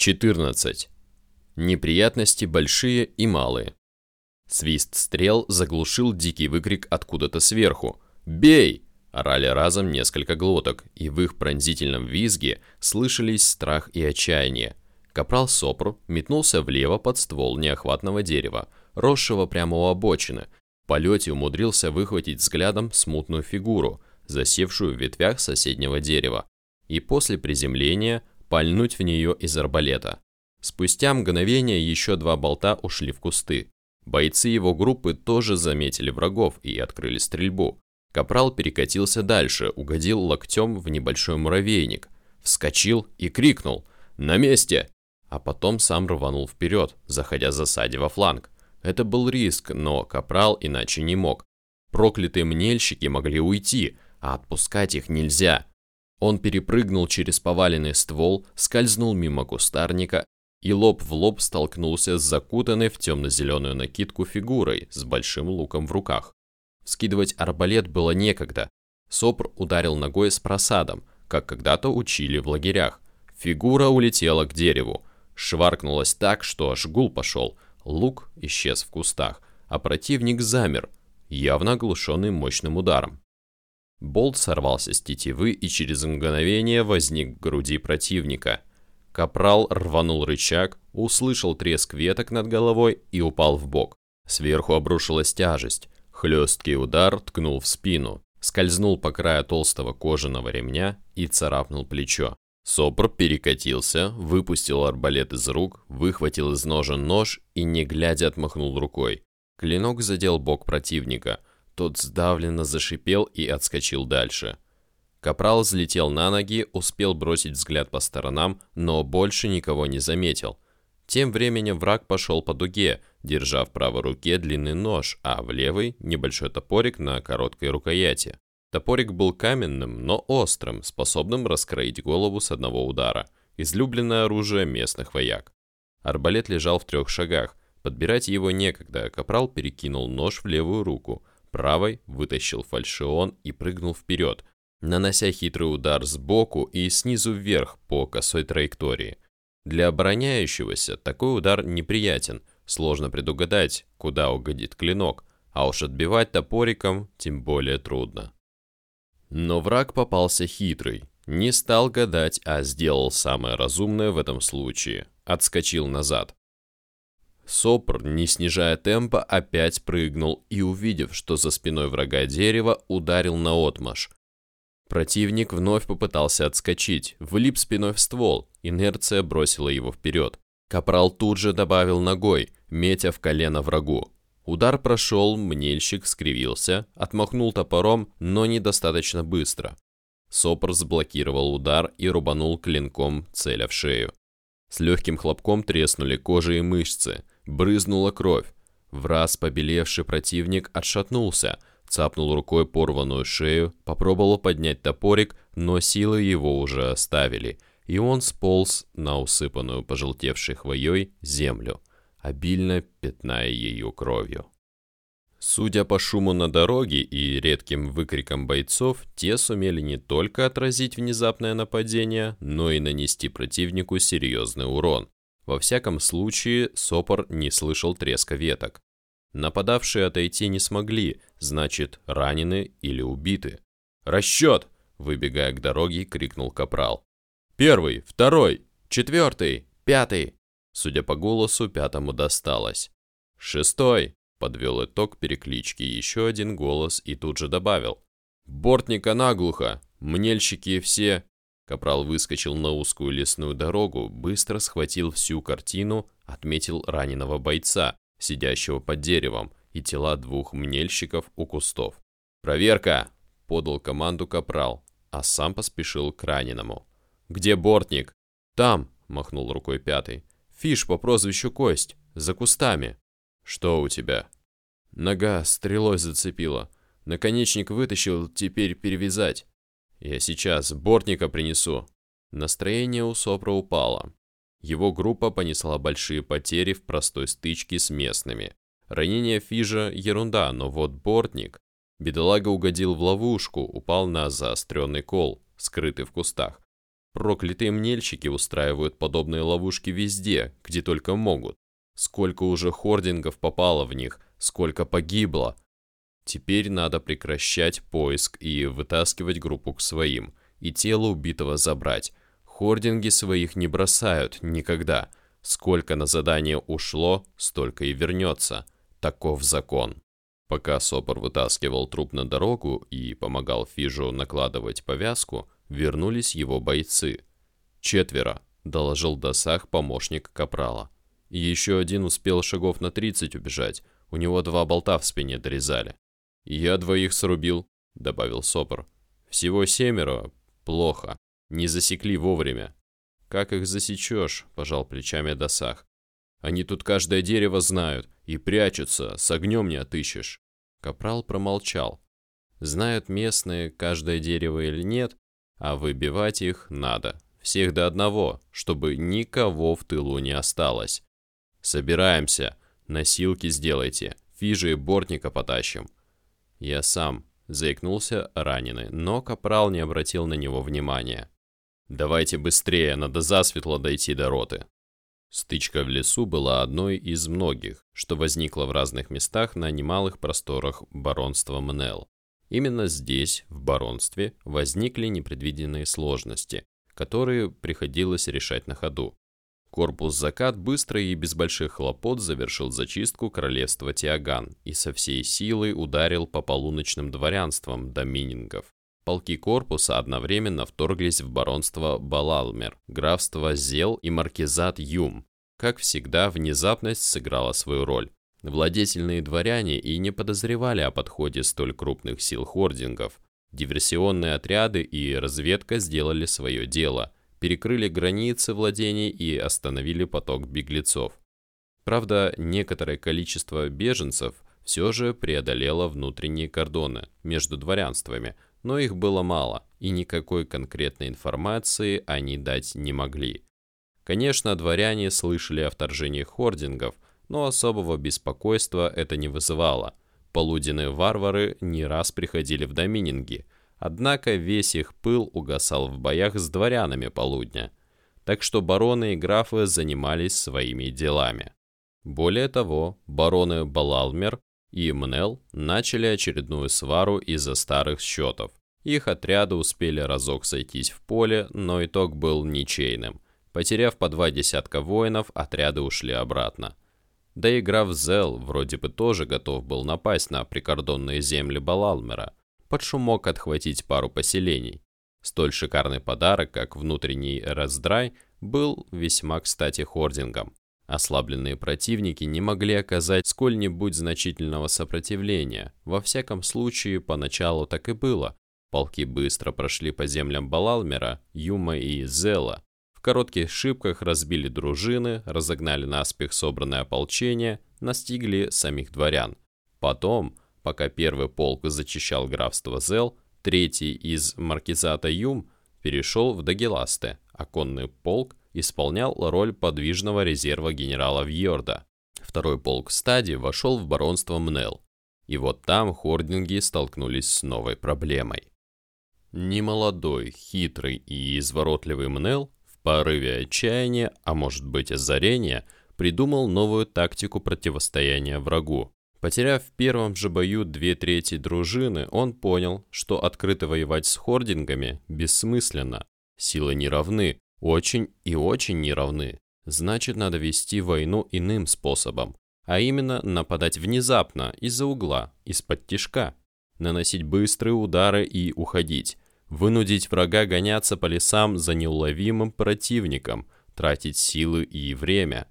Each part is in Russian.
14. Неприятности большие и малые. Свист стрел заглушил дикий выкрик откуда-то сверху. «Бей!» – орали разом несколько глоток, и в их пронзительном визге слышались страх и отчаяние. Капрал Сопр метнулся влево под ствол неохватного дерева, росшего прямо у обочины. В полете умудрился выхватить взглядом смутную фигуру, засевшую в ветвях соседнего дерева, и после приземления пальнуть в нее из арбалета. Спустя мгновение еще два болта ушли в кусты. Бойцы его группы тоже заметили врагов и открыли стрельбу. Капрал перекатился дальше, угодил локтем в небольшой муравейник, вскочил и крикнул «На месте!», а потом сам рванул вперед, заходя засаде во фланг. Это был риск, но Капрал иначе не мог. Проклятые мнельщики могли уйти, а отпускать их нельзя. Он перепрыгнул через поваленный ствол, скользнул мимо кустарника и лоб в лоб столкнулся с закутанной в темно-зеленую накидку фигурой с большим луком в руках. Скидывать арбалет было некогда. Сопр ударил ногой с просадом, как когда-то учили в лагерях. Фигура улетела к дереву. Шваркнулась так, что аж гул пошел. Лук исчез в кустах, а противник замер, явно оглушенный мощным ударом. Болт сорвался с тетивы и через мгновение возник в груди противника. Капрал рванул рычаг, услышал треск веток над головой и упал в бок. Сверху обрушилась тяжесть. Хлесткий удар ткнул в спину, скользнул по краю толстого кожаного ремня и царапнул плечо. Сопр перекатился, выпустил арбалет из рук, выхватил из ножен нож и, не глядя, отмахнул рукой. Клинок задел бок противника – тот сдавленно зашипел и отскочил дальше. Капрал взлетел на ноги, успел бросить взгляд по сторонам, но больше никого не заметил. Тем временем враг пошел по дуге, держа в правой руке длинный нож, а в левой – небольшой топорик на короткой рукояти. Топорик был каменным, но острым, способным раскроить голову с одного удара. Излюбленное оружие местных вояк. Арбалет лежал в трех шагах. Подбирать его некогда, Капрал перекинул нож в левую руку – Правой вытащил фальшион и прыгнул вперед, нанося хитрый удар сбоку и снизу вверх по косой траектории. Для обороняющегося такой удар неприятен, сложно предугадать, куда угодит клинок, а уж отбивать топориком тем более трудно. Но враг попался хитрый, не стал гадать, а сделал самое разумное в этом случае – отскочил назад. Сопр, не снижая темпа, опять прыгнул и, увидев, что за спиной врага дерево, ударил на отмаш. Противник вновь попытался отскочить, влип спиной в ствол, инерция бросила его вперед. Капрал тут же добавил ногой, метя в колено врагу. Удар прошел, мнельщик скривился, отмахнул топором, но недостаточно быстро. Сопр заблокировал удар и рубанул клинком, целя в шею. С легким хлопком треснули кожа и мышцы, брызнула кровь. В раз побелевший противник отшатнулся, цапнул рукой порванную шею, попробовал поднять топорик, но силы его уже оставили, и он сполз на усыпанную пожелтевшей хвоей землю, обильно пятная ее кровью. Судя по шуму на дороге и редким выкрикам бойцов, те сумели не только отразить внезапное нападение, но и нанести противнику серьезный урон. Во всяком случае, Сопор не слышал треска веток. Нападавшие отойти не смогли, значит, ранены или убиты. «Расчет!» – выбегая к дороге, крикнул Капрал. «Первый, второй, четвертый, пятый!» Судя по голосу, пятому досталось. «Шестой!» Подвел итог переклички еще один голос и тут же добавил. «Бортника наглухо! Мнельщики все!» Капрал выскочил на узкую лесную дорогу, быстро схватил всю картину, отметил раненого бойца, сидящего под деревом, и тела двух мнельщиков у кустов. «Проверка!» – подал команду Капрал, а сам поспешил к раненому. «Где Бортник?» «Там!» – махнул рукой пятый. «Фиш по прозвищу Кость, за кустами!» «Что у тебя?» Нога стрелой зацепила. Наконечник вытащил, теперь перевязать. Я сейчас бортника принесу. Настроение у Сопра упало. Его группа понесла большие потери в простой стычке с местными. Ранение Фижа – ерунда, но вот бортник. Бедолага угодил в ловушку, упал на заостренный кол, скрытый в кустах. Проклятые мнельщики устраивают подобные ловушки везде, где только могут. Сколько уже хордингов попало в них, сколько погибло. Теперь надо прекращать поиск и вытаскивать группу к своим, и тело убитого забрать. Хординги своих не бросают никогда. Сколько на задание ушло, столько и вернется. Таков закон. Пока Сопор вытаскивал труп на дорогу и помогал Фижу накладывать повязку, вернулись его бойцы. «Четверо», — доложил Досах помощник Капрала. еще один успел шагов на 30 убежать, у него два болта в спине дорезали. «Я двоих срубил», — добавил Сопор. «Всего семеро. Плохо. Не засекли вовремя». «Как их засечешь?» — пожал плечами Досах. «Они тут каждое дерево знают и прячутся, с огнем не отыщешь». Капрал промолчал. Знают местные, каждое дерево или нет, а выбивать их надо. Всех до одного, чтобы никого в тылу не осталось. Собираемся. Носилки сделайте. Фижи и бортника потащим. Я сам, заикнулся раненый, но капрал не обратил на него внимания. Давайте быстрее, надо засветло дойти до роты. Стычка в лесу была одной из многих, что возникло в разных местах на немалых просторах баронства Мнел. Именно здесь, в баронстве, возникли непредвиденные сложности, которые приходилось решать на ходу. Корпус Закат быстро и без больших хлопот завершил зачистку королевства Тиаган и со всей силой ударил по полуночным дворянствам доминингов. Полки корпуса одновременно вторглись в баронство Балалмер, графство Зел и маркизат Юм. Как всегда, внезапность сыграла свою роль. Владетельные дворяне и не подозревали о подходе столь крупных сил хордингов. Диверсионные отряды и разведка сделали свое дело, перекрыли границы владений и остановили поток беглецов. Правда, некоторое количество беженцев все же преодолело внутренние кордоны между дворянствами, но их было мало, и никакой конкретной информации они дать не могли. Конечно, дворяне слышали о вторжении хордингов – но особого беспокойства это не вызывало. Полуденные варвары не раз приходили в домининги, однако весь их пыл угасал в боях с дворянами полудня. Так что бароны и графы занимались своими делами. Более того, бароны Балалмер и Мнел начали очередную свару из-за старых счетов. Их отряды успели разок сойтись в поле, но итог был ничейным. Потеряв по два десятка воинов, отряды ушли обратно. Да и граф Зел вроде бы тоже готов был напасть на прикордонные земли Балалмера, под шумок отхватить пару поселений. Столь шикарный подарок, как внутренний раздрай, был весьма кстати хордингам. Ослабленные противники не могли оказать сколь-нибудь значительного сопротивления. Во всяком случае, поначалу так и было. Полки быстро прошли по землям Балалмера, Юма и Зела, в коротких шибках разбили дружины, разогнали наспех собранное ополчение, настигли самих дворян. Потом, пока первый полк зачищал графство Зел, третий из маркизата Юм перешел в Дагеласте, а конный полк исполнял роль подвижного резерва генерала Вьорда. Второй полк стади вошел в баронство Мнел. И вот там хординги столкнулись с новой проблемой. Немолодой, хитрый и изворотливый Мнел порыве отчаяния, а может быть озарения, придумал новую тактику противостояния врагу. Потеряв в первом же бою две трети дружины, он понял, что открыто воевать с хордингами бессмысленно. Силы не равны, очень и очень не равны. Значит, надо вести войну иным способом, а именно нападать внезапно, из-за угла, из-под тишка, наносить быстрые удары и уходить, вынудить врага гоняться по лесам за неуловимым противником, тратить силы и время.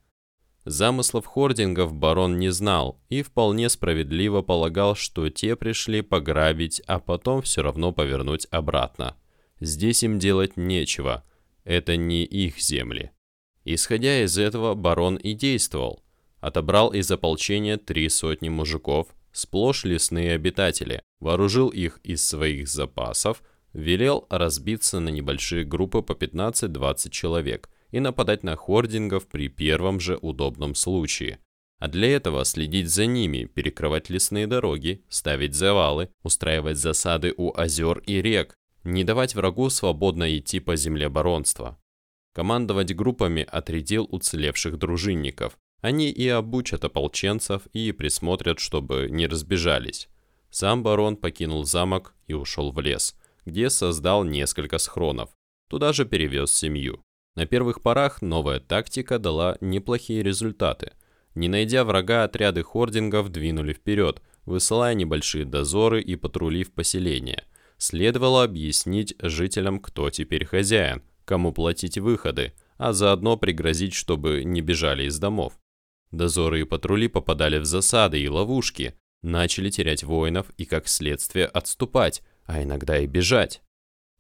Замыслов хордингов барон не знал и вполне справедливо полагал, что те пришли пограбить, а потом все равно повернуть обратно. Здесь им делать нечего, это не их земли. Исходя из этого, барон и действовал. Отобрал из ополчения три сотни мужиков, сплошь лесные обитатели, вооружил их из своих запасов, велел разбиться на небольшие группы по 15-20 человек и нападать на хордингов при первом же удобном случае. А для этого следить за ними, перекрывать лесные дороги, ставить завалы, устраивать засады у озер и рек. не давать врагу свободно идти по земле баронства. Командовать группами отрядил уцелевших дружинников. Они и обучат ополченцев, и присмотрят, чтобы не разбежались. Сам барон покинул замок и ушел в лес, где создал несколько схронов. Туда же перевез семью. На первых порах новая тактика дала неплохие результаты. Не найдя врага, отряды хордингов двинули вперед, высылая небольшие дозоры и патрули в поселение. Следовало объяснить жителям, кто теперь хозяин, кому платить выходы, а заодно пригрозить, чтобы не бежали из домов. Дозоры и патрули попадали в засады и ловушки, начали терять воинов и, как следствие, отступать, а иногда и бежать.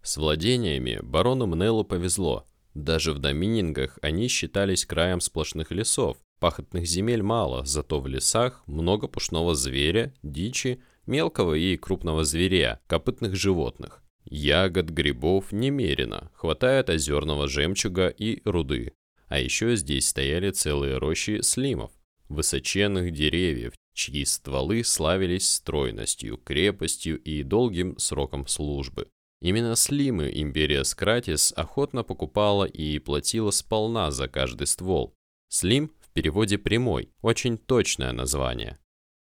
С владениями барону Мнеллу повезло. Даже в доминингах они считались краем сплошных лесов. Пахотных земель мало, зато в лесах много пушного зверя, дичи, мелкого и крупного зверя, копытных животных. Ягод, грибов немерено, хватает озерного жемчуга и руды. А еще здесь стояли целые рощи слимов, высоченных деревьев, чьи стволы славились стройностью, крепостью и долгим сроком службы. Именно слимы империя Скратис охотно покупала и платила сполна за каждый ствол. Слим в переводе прямой, очень точное название.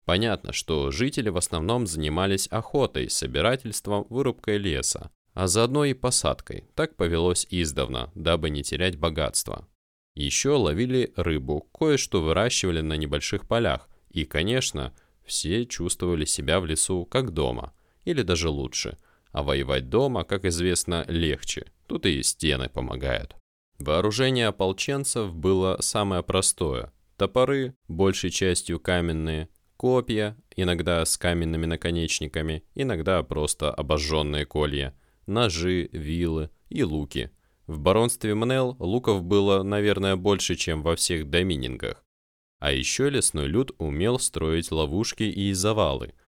Понятно, что жители в основном занимались охотой, собирательством, вырубкой леса, а заодно и посадкой. Так повелось издавна, дабы не терять богатство. Еще ловили рыбу, кое-что выращивали на небольших полях, и, конечно, все чувствовали себя в лесу как дома, или даже лучше – а воевать дома, как известно, легче. Тут и стены помогают. Вооружение ополченцев было самое простое. Топоры, большей частью каменные, копья, иногда с каменными наконечниками, иногда просто обожженные колья, ножи, вилы и луки. В баронстве Мнел луков было, наверное, больше, чем во всех доминингах. А еще лесной люд умел строить ловушки и завалы –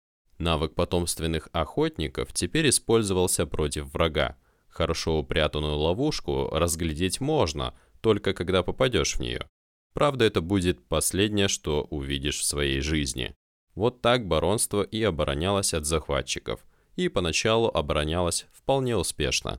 Навык потомственных охотников теперь использовался против врага. Хорошо упрятанную ловушку разглядеть можно, только когда попадешь в нее. Правда, это будет последнее, что увидишь в своей жизни. Вот так баронство и оборонялось от захватчиков. И поначалу оборонялось вполне успешно.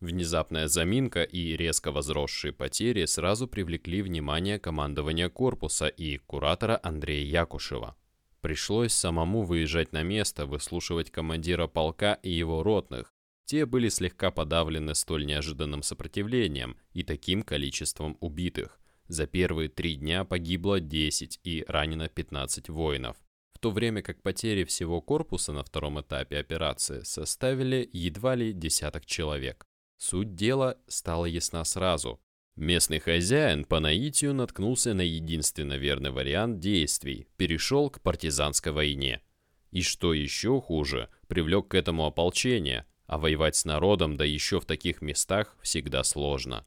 Внезапная заминка и резко возросшие потери сразу привлекли внимание командования корпуса и куратора Андрея Якушева. Пришлось самому выезжать на место, выслушивать командира полка и его ротных. Те были слегка подавлены столь неожиданным сопротивлением и таким количеством убитых. За первые три дня погибло 10 и ранено 15 воинов. В то время как потери всего корпуса на втором этапе операции составили едва ли десяток человек. Суть дела стала ясна сразу. Местный хозяин по наитию наткнулся на единственно верный вариант действий, перешел к партизанской войне. И что еще хуже, привлек к этому ополчение, а воевать с народом, да еще в таких местах, всегда сложно.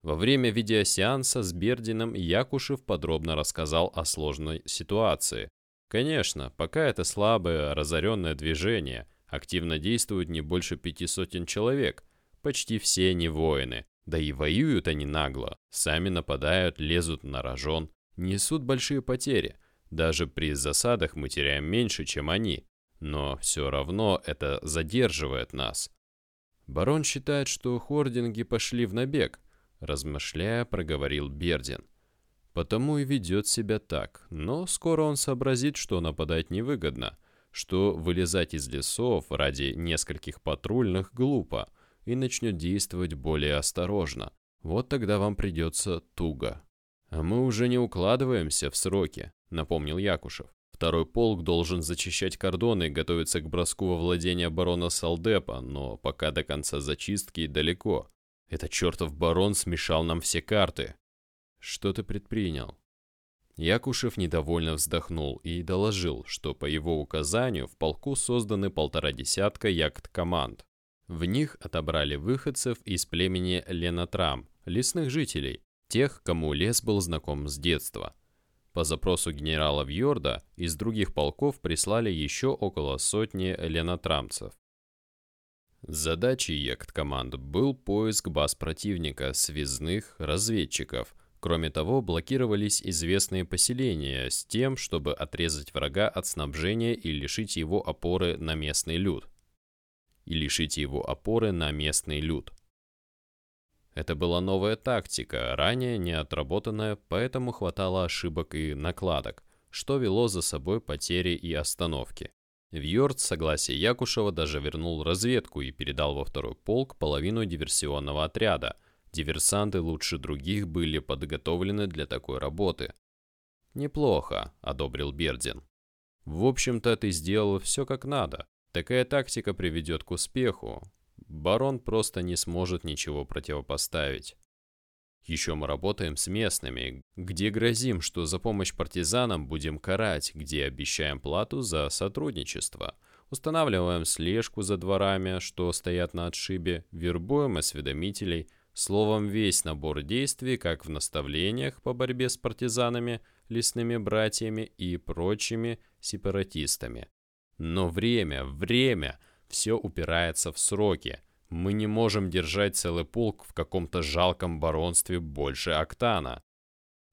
Во время видеосеанса с Бердином Якушев подробно рассказал о сложной ситуации. Конечно, пока это слабое, разоренное движение, активно действуют не больше пяти сотен человек, почти все не воины, да и воюют они нагло, сами нападают, лезут на рожон, несут большие потери. Даже при засадах мы теряем меньше, чем они. Но все равно это задерживает нас. Барон считает, что хординги пошли в набег, размышляя, проговорил Бердин. Потому и ведет себя так, но скоро он сообразит, что нападать невыгодно, что вылезать из лесов ради нескольких патрульных глупо – и начнет действовать более осторожно. Вот тогда вам придется туго. А мы уже не укладываемся в сроки, напомнил Якушев. Второй полк должен зачищать кордоны и готовиться к броску во владение барона Салдепа, но пока до конца зачистки далеко. Этот чертов барон смешал нам все карты. Что ты предпринял? Якушев недовольно вздохнул и доложил, что по его указанию в полку созданы полтора десятка яхт-команд. В них отобрали выходцев из племени Ленатрам, лесных жителей, тех, кому лес был знаком с детства. По запросу генерала Вьорда из других полков прислали еще около сотни ленатрамцев. Задачей яхт-команд был поиск баз противника, связных, разведчиков. Кроме того, блокировались известные поселения с тем, чтобы отрезать врага от снабжения и лишить его опоры на местный люд. И лишить его опоры на местный люд. Это была новая тактика, ранее не отработанная, поэтому хватало ошибок и накладок, что вело за собой потери и остановки. Вьорд с согласия Якушева даже вернул разведку и передал во второй полк половину диверсионного отряда. Диверсанты лучше других были подготовлены для такой работы. «Неплохо», — одобрил Бердин. «В общем-то, ты сделал все как надо. Такая тактика приведет к успеху. Барон просто не сможет ничего противопоставить. Еще мы работаем с местными, где грозим, что за помощь партизанам будем карать, где обещаем плату за сотрудничество. Устанавливаем слежку за дворами, что стоят на отшибе, вербуем осведомителей, словом, весь набор действий, как в наставлениях по борьбе с партизанами, лесными братьями и прочими сепаратистами. Но время, время, все упирается в сроки – мы не можем держать целый полк в каком-то жалком баронстве больше октана.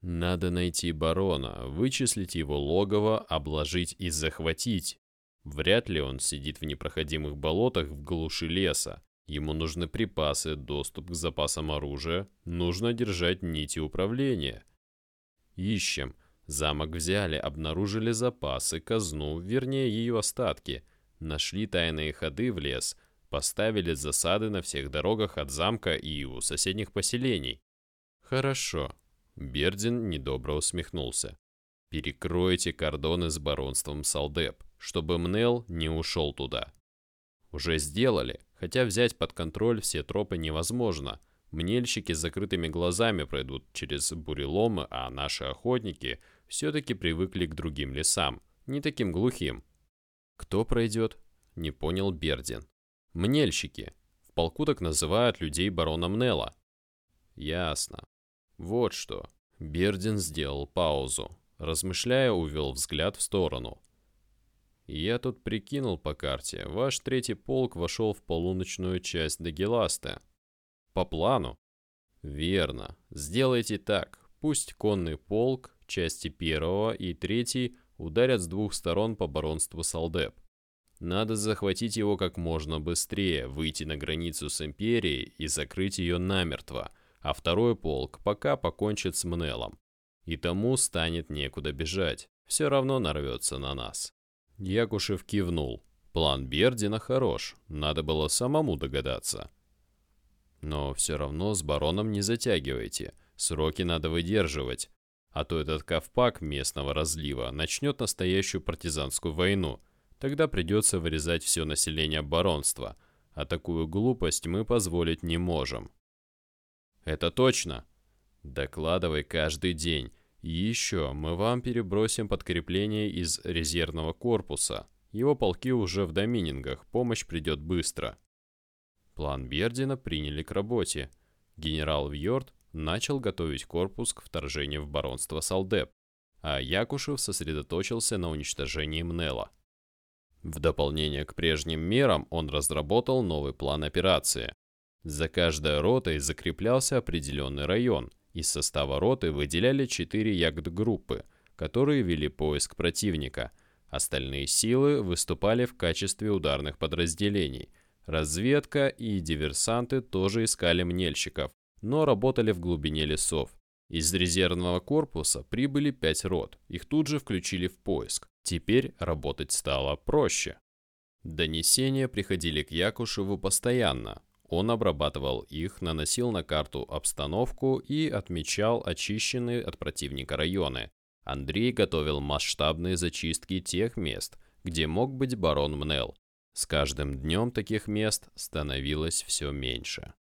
Надо найти барона, вычислить его логово, обложить и захватить. Вряд ли он сидит в непроходимых болотах в глуши леса. Ему нужны припасы, доступ к запасам оружия, нужно держать нити управления. Ищем. Замок взяли, обнаружили запасы, казну, вернее ее остатки. Нашли тайные ходы в лес – Поставили засады на всех дорогах от замка и у соседних поселений. Хорошо. Бердин недобро усмехнулся. Перекройте кордоны с баронством Салдеп, чтобы Мнел не ушел туда. Уже сделали, хотя взять под контроль все тропы невозможно. Мнельщики с закрытыми глазами пройдут через буреломы, а наши охотники все-таки привыкли к другим лесам, не таким глухим. Кто пройдет? Не понял Бердин. Мнельщики. В полку так называют людей барона Мнела. Ясно. Вот что. Бердин сделал паузу. Размышляя, увел взгляд в сторону. Я тут прикинул по карте. Ваш третий полк вошел в полуночную часть Дагеласта. По плану? Верно. Сделайте так. Пусть конный полк, части первого и третий ударят с двух сторон по баронству Салдеп. Надо захватить его как можно быстрее, выйти на границу с Империей и закрыть ее намертво, а второй полк пока покончит с Мнелом. И тому станет некуда бежать, все равно нарвется на нас. Якушев кивнул. План Бердина хорош, надо было самому догадаться. Но все равно с бароном не затягивайте, сроки надо выдерживать, а то этот ковпак местного разлива начнет настоящую партизанскую войну – Тогда придется вырезать все население баронства, а такую глупость мы позволить не можем. Это точно. Докладывай каждый день. И еще мы вам перебросим подкрепление из резервного корпуса. Его полки уже в доминингах, помощь придет быстро. План Бердина приняли к работе. Генерал Вьорд начал готовить корпус к вторжению в баронство Салдеп, а Якушев сосредоточился на уничтожении Мнела. В дополнение к прежним мерам он разработал новый план операции. За каждой ротой закреплялся определенный район. Из состава роты выделяли 4 ягд-группы, которые вели поиск противника. Остальные силы выступали в качестве ударных подразделений. Разведка и диверсанты тоже искали мнельщиков, но работали в глубине лесов. Из резервного корпуса прибыли пять рот, их тут же включили в поиск. Теперь работать стало проще. Донесения приходили к Якушеву постоянно. Он обрабатывал их, наносил на карту обстановку и отмечал очищенные от противника районы. Андрей готовил масштабные зачистки тех мест, где мог быть барон Мнел. С каждым днем таких мест становилось все меньше.